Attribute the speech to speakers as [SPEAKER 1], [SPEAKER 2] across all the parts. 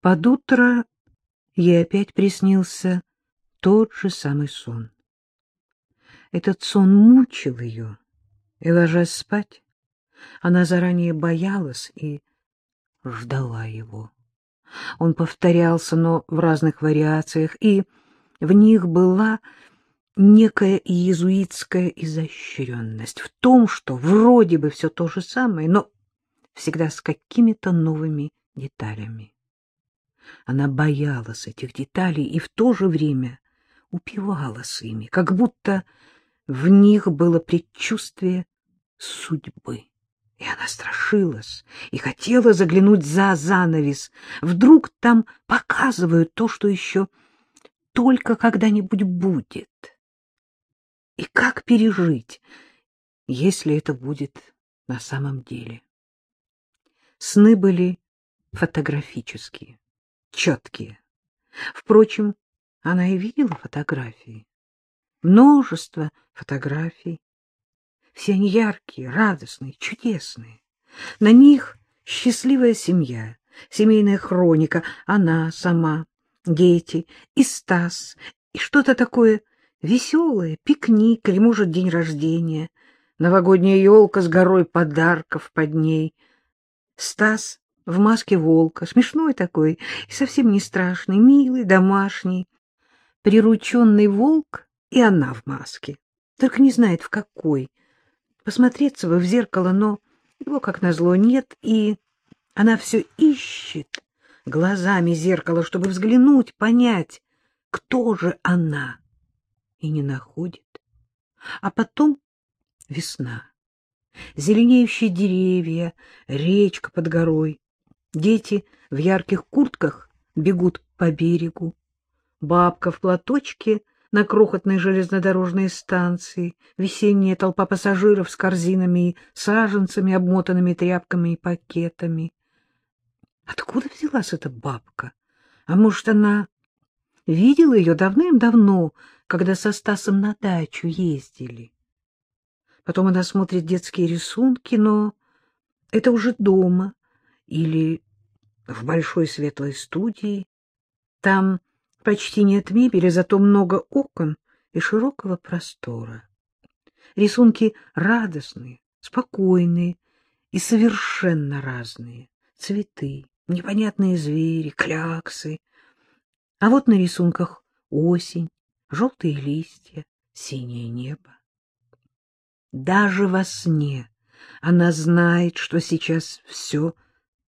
[SPEAKER 1] Под утро ей опять приснился тот же самый сон. Этот сон мучил ее, и, ложась спать, она заранее боялась и ждала его. Он повторялся, но в разных вариациях, и в них была некая иезуитская изощренность в том, что вроде бы все то же самое, но всегда с какими-то новыми деталями. Она боялась этих деталей и в то же время упивалась ими, как будто в них было предчувствие судьбы. И она страшилась и хотела заглянуть за занавес. Вдруг там показывают то, что еще только когда-нибудь будет. И как пережить, если это будет на самом деле? Сны были фотографические, четкие. Впрочем, она и видела фотографии. Множество фотографий. Все они яркие, радостные, чудесные. На них счастливая семья, семейная хроника, она сама, дети и Стас, и что-то такое веселое, пикник или, может, день рождения, новогодняя елка с горой подарков под ней. Стас в маске волка, смешной такой и совсем не страшный, милый, домашний. Прирученный волк и она в маске, только не знает в какой. Посмотреться бы в зеркало, но его, как назло, нет, и она все ищет глазами зеркало, чтобы взглянуть, понять, кто же она, и не находит. А потом весна, зеленеющие деревья, речка под горой, Дети в ярких куртках бегут по берегу. Бабка в платочке на крохотной железнодорожной станции, весенняя толпа пассажиров с корзинами и саженцами, обмотанными тряпками и пакетами. Откуда взялась эта бабка? А может, она видела ее давным-давно, когда со Стасом на дачу ездили? Потом она смотрит детские рисунки, но это уже дома, или в большой светлой студии. Там почти нет мебели, зато много окон и широкого простора. Рисунки радостные, спокойные и совершенно разные. Цветы, непонятные звери, кляксы. А вот на рисунках осень, желтые листья, синее небо. Даже во сне она знает, что сейчас все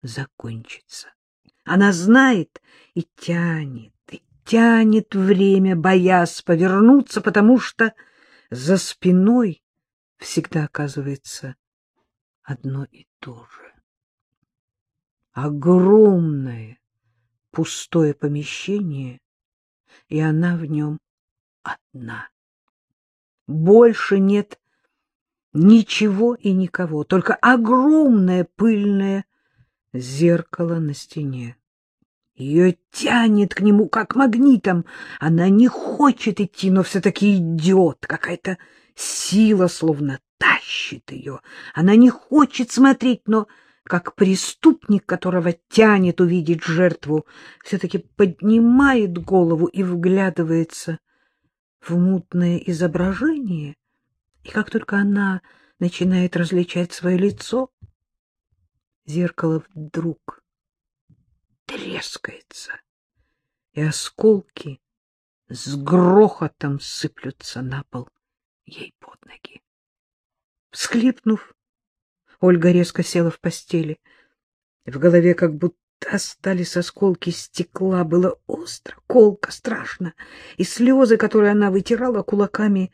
[SPEAKER 1] закончится. Она знает и тянет, и тянет время, боясь повернуться, потому что за спиной всегда оказывается одно и то же. Огромное пустое помещение, и она в нем одна. Больше нет ничего и никого, только огромное пыльное зеркало на стене. Ее тянет к нему, как магнитом. Она не хочет идти, но все-таки идет. Какая-то сила словно тащит ее. Она не хочет смотреть, но, как преступник, которого тянет увидеть жертву, все-таки поднимает голову и вглядывается в мутное изображение. И как только она начинает различать свое лицо, Зеркало вдруг трескается, и осколки с грохотом сыплются на пол ей под ноги. Всхлипнув, Ольга резко села в постели. В голове как будто остались осколки стекла. Было остро, колко, страшно, и слезы, которые она вытирала кулаками,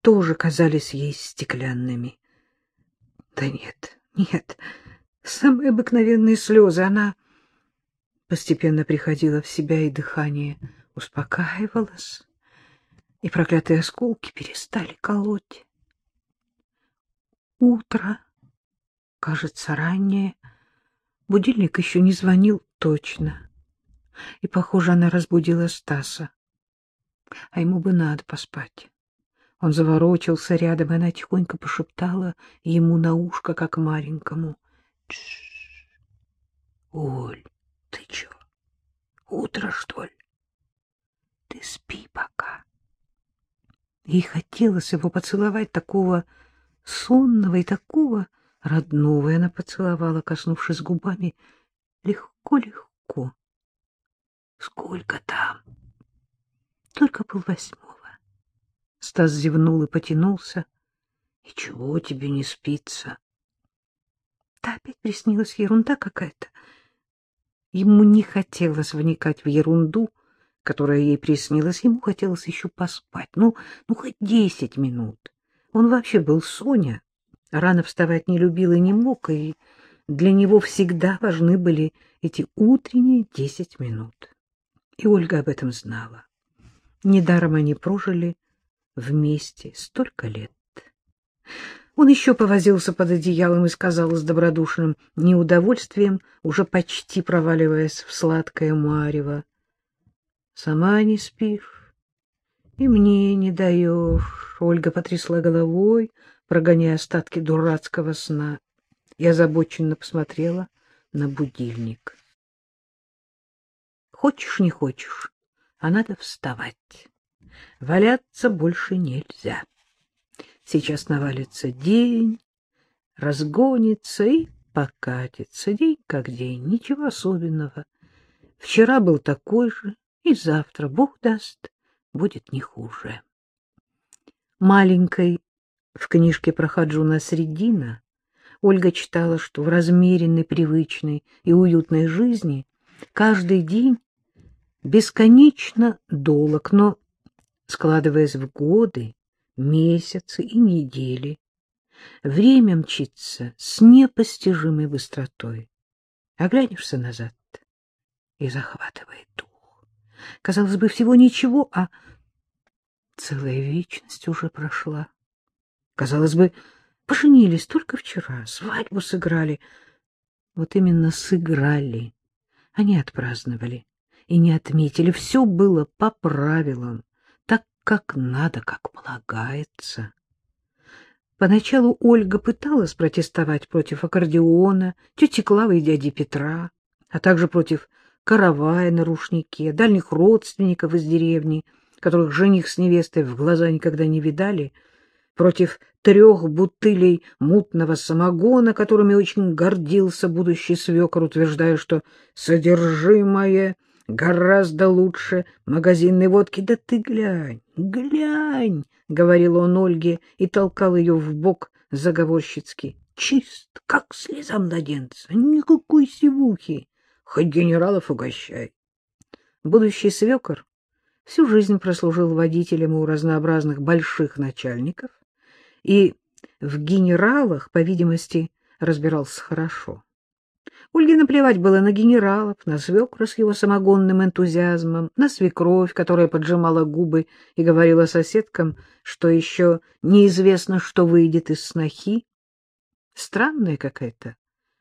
[SPEAKER 1] тоже казались ей стеклянными. Да нет, нет, самые обыкновенные слезы. Она постепенно приходила в себя, и дыхание успокаивалось, и проклятые осколки перестали колоть. Утро, кажется, раннее. Будильник еще не звонил точно. И, похоже, она разбудила Стаса. А ему бы надо поспать. Он заворочился рядом, и она тихонько пошептала ему на ушко, как маленькому. Оль, ты чё? утро, что ли? Ты спи пока. Ей хотелось его поцеловать, такого сонного и такого родного, и она поцеловала, коснувшись губами, легко-легко. Сколько там? Только полвосьмого. Стас зевнул и потянулся. И чего тебе не спится? Да опять приснилась ерунда какая-то. Ему не хотелось вникать в ерунду, которая ей приснилась. Ему хотелось еще поспать. Ну, ну хоть десять минут. Он вообще был Соня. Рано вставать не любил и не мог, и для него всегда важны были эти утренние десять минут. И Ольга об этом знала. Недаром они прожили вместе столько лет. Он еще повозился под одеялом и сказал с добродушным неудовольствием, уже почти проваливаясь в сладкое марево. — Сама не спишь и мне не даешь. Ольга потрясла головой, прогоняя остатки дурацкого сна. Я озабоченно посмотрела на будильник. Хочешь, не хочешь, а надо вставать. Валяться больше нельзя. Сейчас навалится день, разгонится и покатится. День как день, ничего особенного. Вчера был такой же, и завтра, Бог даст, будет не хуже. Маленькой в книжке про Хаджуна Средина Ольга читала, что в размеренной, привычной и уютной жизни каждый день бесконечно долг, но, складываясь в годы, месяцы и недели, время мчится с непостижимой быстротой. Оглянешься назад и захватывает дух. Казалось бы, всего ничего, а целая вечность уже прошла. Казалось бы, поженились только вчера, свадьбу сыграли. Вот именно сыграли, а не отпраздновали и не отметили. Все было по правилам, как надо, как полагается. Поначалу Ольга пыталась протестовать против аккордеона, тети Клавы и дяди Петра, а также против каравая на рушнике, дальних родственников из деревни, которых жених с невестой в глаза никогда не видали, против трех бутылей мутного самогона, которыми очень гордился будущий свекор, утверждая, что содержимое гораздо лучше магазинной водки. Да ты глянь, глянь, — говорил он Ольге и толкал ее в бок заговорщицки. Чист, как слеза младенца, никакой сивухи, хоть генералов угощай. Будущий свекор всю жизнь прослужил водителем у разнообразных больших начальников и в генералах, по видимости, разбирался хорошо. Ольге наплевать было на генералов, на свекра с его самогонным энтузиазмом, на свекровь, которая поджимала губы и говорила соседкам, что еще неизвестно, что выйдет из снохи. Странная какая-то,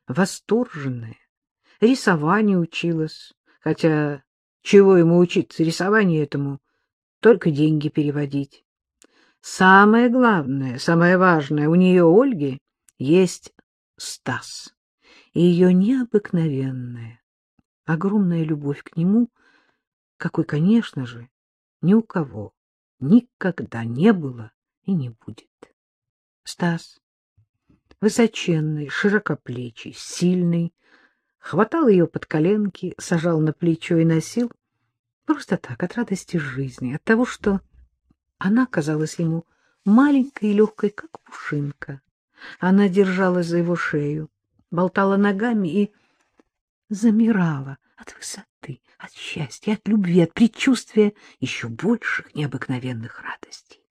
[SPEAKER 1] восторженная. Рисование училась, хотя чего ему учиться, рисование этому, только деньги переводить. Самое главное, самое важное, у нее, Ольги, есть Стас и ее необыкновенная, огромная любовь к нему, какой, конечно же, ни у кого никогда не было и не будет. Стас, высоченный, широкоплечий, сильный, хватал ее под коленки, сажал на плечо и носил просто так, от радости жизни, от того, что она казалась ему маленькой и легкой, как пушинка. Она держалась за его шею, болтала ногами и замирала от высоты, от счастья, от любви, от предчувствия еще больших необыкновенных радостей.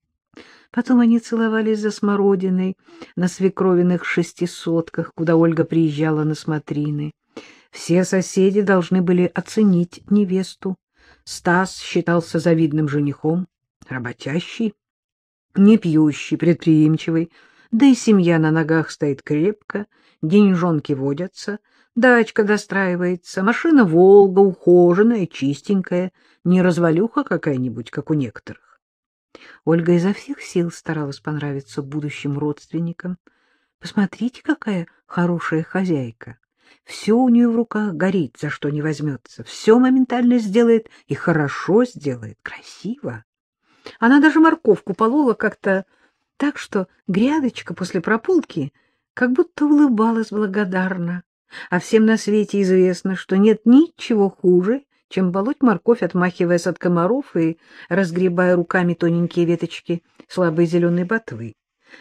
[SPEAKER 1] Потом они целовались за смородиной на свекровиных шестисотках, куда Ольга приезжала на смотрины. Все соседи должны были оценить невесту. Стас считался завидным женихом, работящий, не пьющий, предприимчивый, да и семья на ногах стоит крепко, деньжонки водятся, дачка достраивается, машина «Волга» ухоженная, чистенькая, не развалюха какая-нибудь, как у некоторых. Ольга изо всех сил старалась понравиться будущим родственникам. Посмотрите, какая хорошая хозяйка. Все у нее в руках горит, за что не возьмется. Все моментально сделает и хорошо сделает, красиво. Она даже морковку полола как-то так, что грядочка после прополки как будто улыбалась благодарно. А всем на свете известно, что нет ничего хуже, чем болоть морковь, отмахиваясь от комаров и разгребая руками тоненькие веточки слабой зеленой ботвы.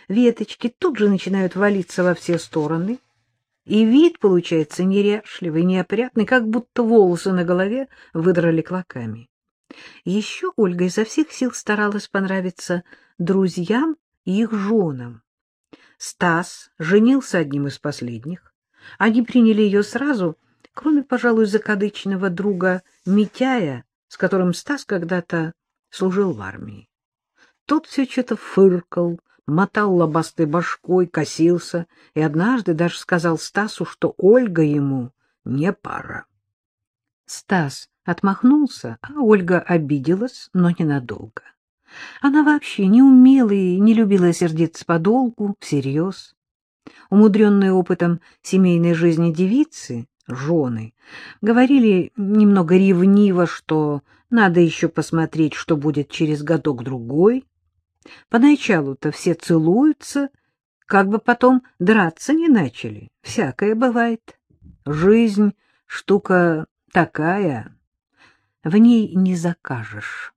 [SPEAKER 1] Веточки тут же начинают валиться во все стороны, и вид получается неряшливый, неопрятный, как будто волосы на голове выдрали клоками. Еще Ольга изо всех сил старалась понравиться друзьям и их женам. Стас женился одним из последних. Они приняли ее сразу, кроме, пожалуй, закадычного друга Митяя, с которым Стас когда-то служил в армии. Тот все что-то фыркал, мотал лобастой башкой, косился и однажды даже сказал Стасу, что Ольга ему не пара. Стас отмахнулся, а Ольга обиделась, но ненадолго. Она вообще не умела и не любила сердиться подолгу, всерьез. Умудренные опытом семейной жизни девицы, жены, говорили немного ревниво, что надо еще посмотреть, что будет через годок-другой. Поначалу-то все целуются, как бы потом драться не начали. Всякое бывает. Жизнь — штука такая, в ней не закажешь.